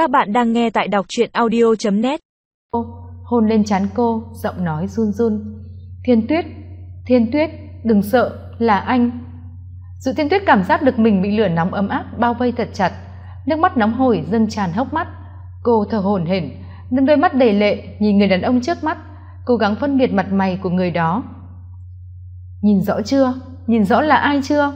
Các bạn đang nghe tại đọc truyện audio.net Hôn lên trán cô, giọng nói run run. Thiên tuyết, thiên tuyết, đừng sợ, là anh. Dự thiên tuyết cảm giác được mình bị lửa nóng ấm áp bao vây thật chặt. Nước mắt nóng hổi dâng tràn hốc mắt. Cô thở hổn hển, nâng đôi mắt đầy lệ nhìn người đàn ông trước mắt, cố gắng phân biệt mặt mày của người đó. Nhìn rõ chưa? Nhìn rõ là ai chưa?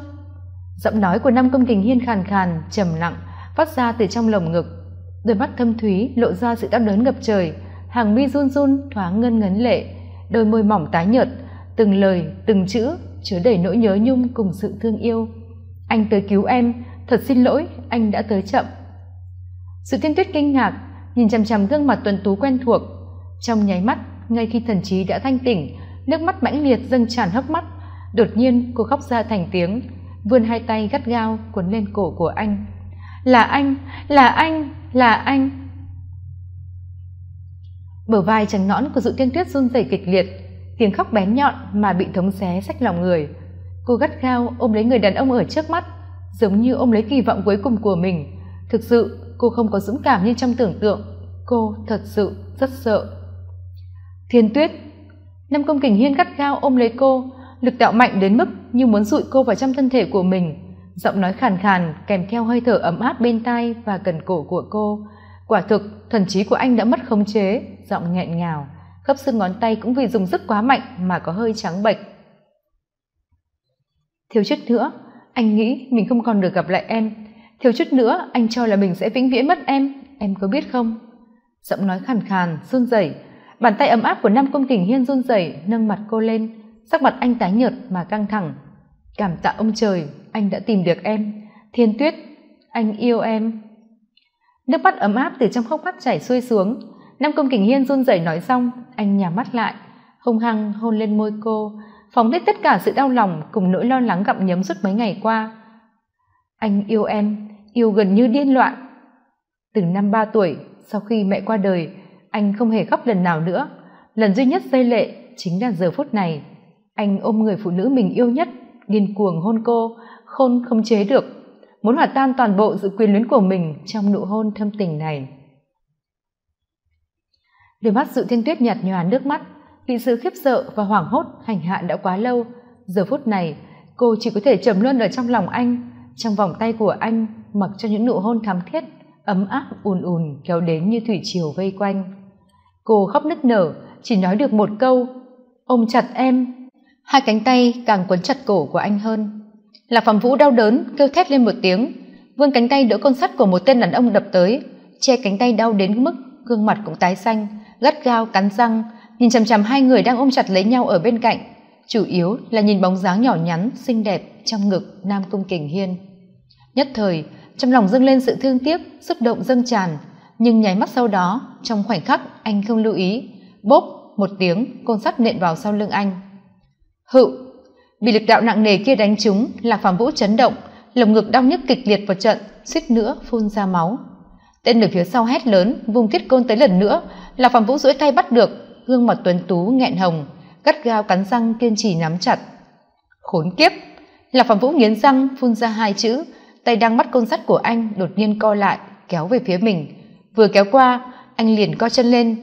Giọng nói của Nam Công Kình Hiên khàn khàn, trầm lặng, phát ra từ trong lồng ngực đôi mắt thâm thúy lộ ra sự đau đớn ngập trời. Hàng mi run run, thoáng ngân ngấn lệ. Đôi môi mỏng tái nhợt, từng lời, từng chữ chứa đầy nỗi nhớ nhung cùng sự thương yêu. Anh tới cứu em, thật xin lỗi, anh đã tới chậm. Sự tiên tuyết kinh ngạc, nhìn chằm chằm gương mặt tuần tú quen thuộc. Trong nháy mắt, ngay khi thần trí đã thanh tỉnh, nước mắt mãnh liệt dâng tràn hốc mắt, đột nhiên cô khóc ra thành tiếng, vươn hai tay gắt gao cuốn lên cổ của anh là anh là anh là anh. Bờ vai trắng nõn của dự tiên tuyết run rẩy kịch liệt, tiếng khóc bén nhọn mà bị thống xé sách lòng người. Cô gắt gao ôm lấy người đàn ông ở trước mắt, giống như ôm lấy kỳ vọng cuối cùng của mình. Thực sự, cô không có dũng cảm như trong tưởng tượng. Cô thật sự rất sợ. Thiên tuyết, năm công kình hiên gắt gao ôm lấy cô, lực đạo mạnh đến mức như muốn dụi cô vào trong thân thể của mình giọng nói khàn khàn, kèm theo hơi thở ấm áp bên tai và cần cổ của cô. Quả thực, thần trí của anh đã mất khống chế. Giọng nghẹn ngào, khớp xương ngón tay cũng vì dùng sức quá mạnh mà có hơi trắng bệch. Thiếu chút nữa, anh nghĩ mình không còn được gặp lại em. Thiếu chút nữa, anh cho là mình sẽ vĩnh viễn mất em. Em có biết không? Giọng nói khàn khàn, run rẩy. Bàn tay ấm áp của nam công kình hiên run rẩy, nâng mặt cô lên. Sắc mặt anh tái nhợt mà căng thẳng. Cảm tạ ông trời anh đã tìm được em. Thiên tuyết, anh yêu em. Nước mắt ấm áp từ trong hốc mắt chảy xuôi xuống. Nam công kình hiên run rẩy nói xong, anh nhắm mắt lại, hung hăng hôn lên môi cô, phóng hết tất cả sự đau lòng cùng nỗi lo lắng gặm nhấm suốt mấy ngày qua. Anh yêu em, yêu gần như điên loạn. Từ năm ba tuổi, sau khi mẹ qua đời, anh không hề khóc lần nào nữa. Lần duy nhất dây lệ chính là giờ phút này. Anh ôm người phụ nữ mình yêu nhất, điên cuồng hôn cô khôn không chế được, muốn hòa tan toàn bộ sự quyền luyến của mình trong nụ hôn thâm tình này. Đôi mắt dự thiên tuyết nhạt nhòa nước mắt, bị sự khiếp sợ và hoảng hốt hành hạ đã quá lâu. Giờ phút này, cô chỉ có thể trầm luân ở trong lòng anh, trong vòng tay của anh, mặc cho những nụ hôn thắm thiết, ấm áp, ùn ùn kéo đến như thủy triều vây quanh. Cô khóc nức nở, chỉ nói được một câu, ôm chặt em. Hai cánh tay càng quấn chặt cổ của anh hơn lạc phạm vũ đau đớn, kêu thét lên một tiếng. Vươn cánh tay đỡ con sắt của một tên đàn ông đập tới, che cánh tay đau đến mức gương mặt cũng tái xanh, gắt gao, cắn răng, nhìn chằm chằm hai người đang ôm chặt lấy nhau ở bên cạnh. Chủ yếu là nhìn bóng dáng nhỏ nhắn, xinh đẹp trong ngực nam cung kình hiên. Nhất thời, trong lòng dâng lên sự thương tiếc, xúc động dâng tràn, nhưng nháy mắt sau đó, trong khoảnh khắc anh không lưu ý, bốp, một tiếng, côn sắt nện vào sau lưng anh. Hự bị lực đạo nặng nề kia đánh trúng lạc phàm vũ chấn động, lồng ngực đau nhức kịch liệt vào trận, suýt nữa phun ra máu. Tên ở phía sau hét lớn, vùng thiết côn tới lần nữa lạc phàm vũ duỗi tay bắt được, gương mặt tuấn tú nghẹn hồng, gắt gao cắn răng kiên trì nắm chặt. Khốn kiếp! Lạc phàm vũ nghiến răng, phun ra hai chữ, tay đang bắt côn sắt của anh đột nhiên co lại, kéo về phía mình. Vừa kéo qua, anh liền co chân lên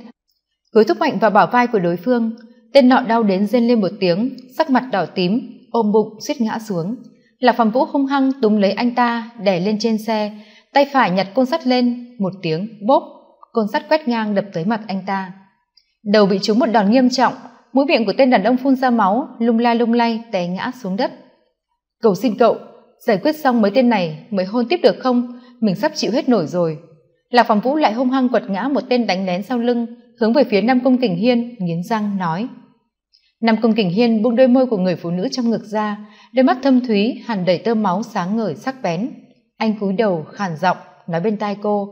hứa thúc mạnh vào bảo vai của đối phương tên nọ đau đến rên lên một tiếng, sắc mặt đỏ tím, ôm bụng, suýt ngã xuống. Lạc phạm vũ hung hăng túm lấy anh ta, đè lên trên xe, tay phải nhặt côn sắt lên, một tiếng bốp, côn sắt quét ngang đập tới mặt anh ta. Đầu bị trúng một đòn nghiêm trọng, mũi miệng của tên đàn ông phun ra máu, lung la lung lay, té ngã xuống đất. Cầu xin cậu, giải quyết xong mấy tên này mới hôn tiếp được không? Mình sắp chịu hết nổi rồi. Lạc phạm vũ lại hung hăng quật ngã một tên đánh lén sau lưng hướng về phía nam công kình hiên, nghiến răng nói. Nam công kình hiên buông đôi môi của người phụ nữ trong ngực ra, đôi mắt thâm thúy hẳn đầy tơ máu sáng ngời sắc bén. Anh cúi đầu khàn giọng nói bên tai cô,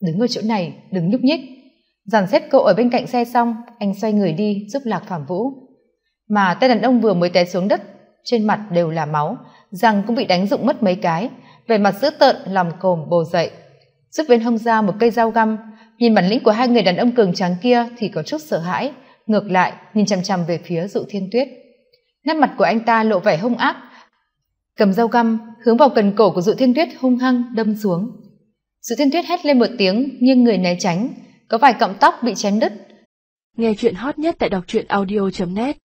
đứng ở chỗ này, đừng nhúc nhích. Dàn xếp cô ở bên cạnh xe xong, anh xoay người đi giúp lạc phạm vũ. Mà tên đàn ông vừa mới té xuống đất, trên mặt đều là máu, răng cũng bị đánh rụng mất mấy cái, vẻ mặt dữ tợn làm cồm bồ dậy. Rút bên hông ra một cây dao găm nhìn bản lĩnh của hai người đàn ông cường tráng kia thì có chút sợ hãi, ngược lại, nhìn chằm chằm về phía dụ thiên tuyết. Nét mặt của anh ta lộ vẻ hung ác. Cầm dao găm, hướng vào cần cổ của dụ thiên tuyết hung hăng đâm xuống. Dụ thiên tuyết hét lên một tiếng, nhưng người né tránh, có vài cọng tóc bị chém đứt. Nghe chuyện hot nhất tại đọc truyện audio net.